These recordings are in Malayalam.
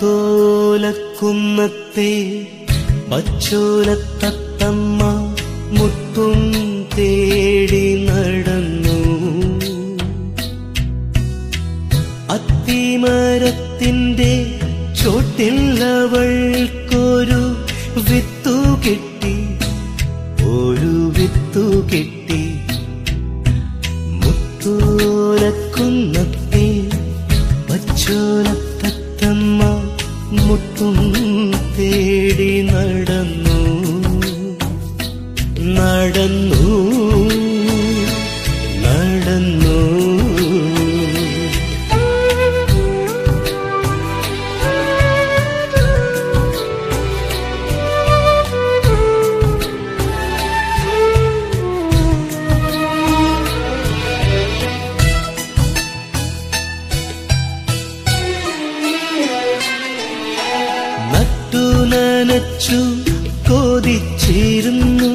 പച്ചോലക്കുന്നത്തെ പച്ചോലത്തത്തമ്മ മുത്തും തേടി നടന്നു. അത്തിമരത്തിന്റെ ചോട്ടില്ലവൾക്കൊരു വിത്തു കിട്ടി ഒരു വിത്തു കിട്ടി മുത്തും നനച്ചു കൊതിച്ചിരുന്നു.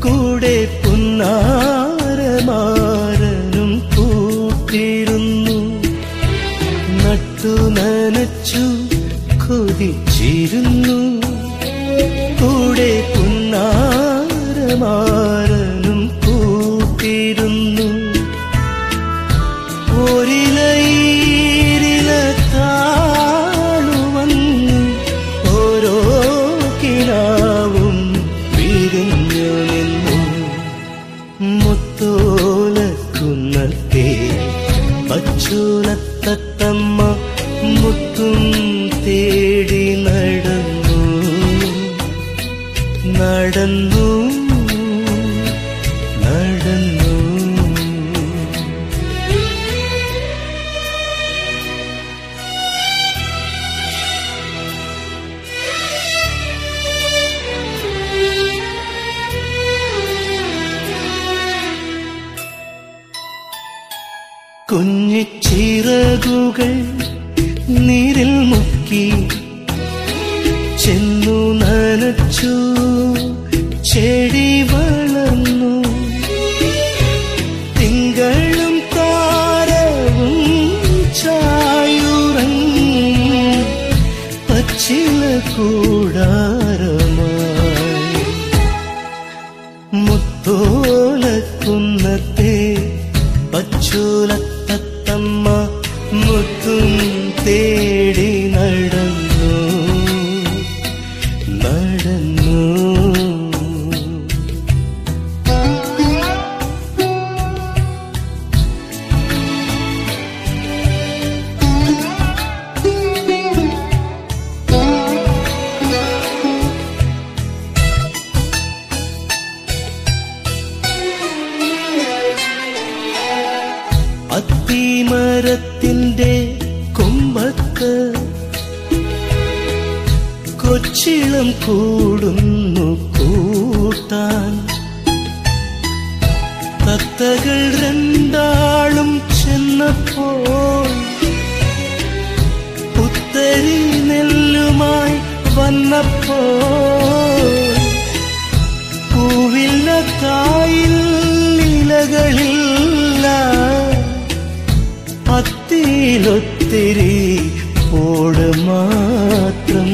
കൂടെ പുന്നാരമാരനും കൂട്ടിരുന്നു. നട്ടു നനച്ചു കൊതിച്ചിരുന്നു. കൂടെ പുന്നാരമാരനും നടന്നു നടന്നു. കുഞ്ഞിച്ചിറകുകൾ നീരിൽ മുക്കി ചെന്നു നനച്ചു. ചെടി വളർന്നു. തിങ്കളും താരവും ചായുറങ്ങി. പച്ചില കൂടാരമായി. മുത്തോലക്കുന്നത്തെ പച്ചോലത്തത്തമ്മ അത്തിമരത്തിന്റെ കൊമ്പത്ത് കൊച്ചിളം കൂടുന്നു കൂട്ടാൻ തത്തകൾ രണ്ടാളും അത്തിയിലൊത്തിരി ഓട് മാത്രം.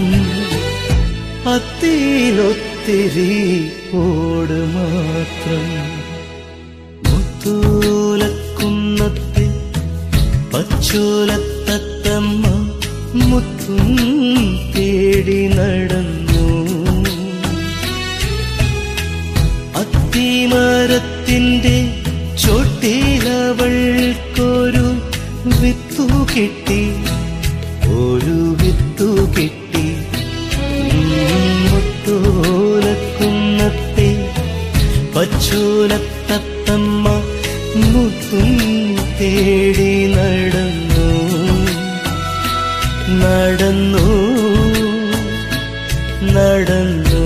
അത്തിയിലൊത്തിരി ഓട് മാത്രം. മുത്തൂലക്കുന്നത്തിൽ പച്ചോലത്തത്തമ്മ മുത്തും തേടി നടന്നു. അത്തിമരത്തിന്റെ ചോട്ടിലവൾക്കൊരു വിത്തു കിട്ടി. ഒരു വിത്തു കിട്ടി. മുത്തോലക്കുന്നത്തെ പച്ചൂലത്തത്തമ്മ മുത്തും തേടി നടന്നു. നടന്നു നടന്നു.